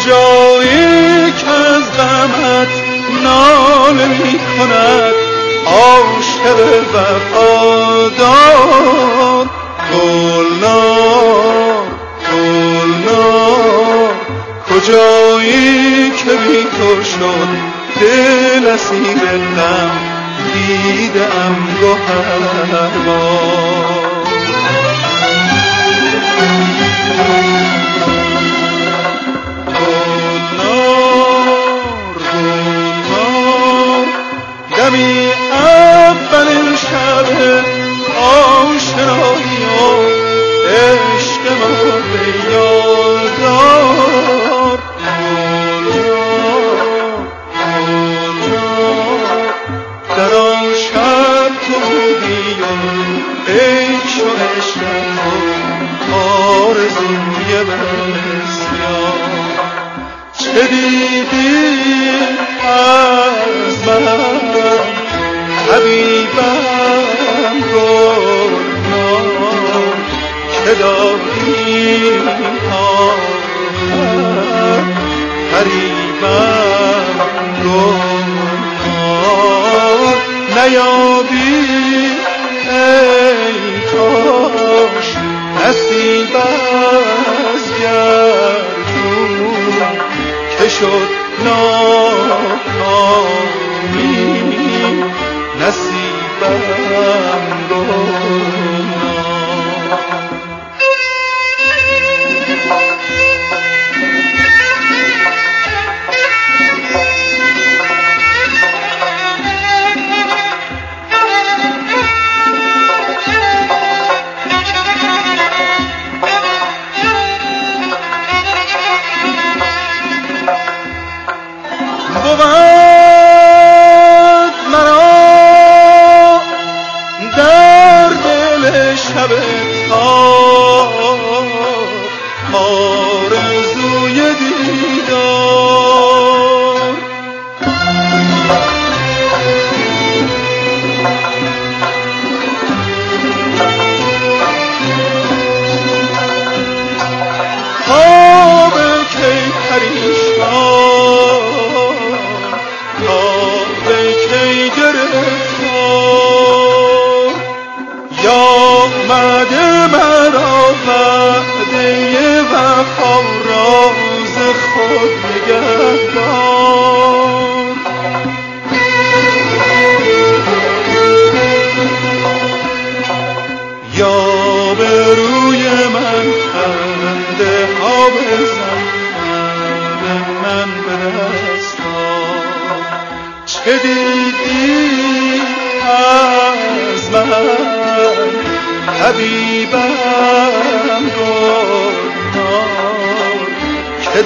کجایی که از غمت ناله می کند عاشق وفادار. گلنار گلنار کجایی که بی تو شد دل اسیر غم دیدم گوهر دمی عشق و عشق آرزوی بسیار. چه دیدی؟ از ভগবান وعده وفا راز خود نگهدار. یا به روی من خنده ها بزن من به چه دیدی از من؟ حبیبم.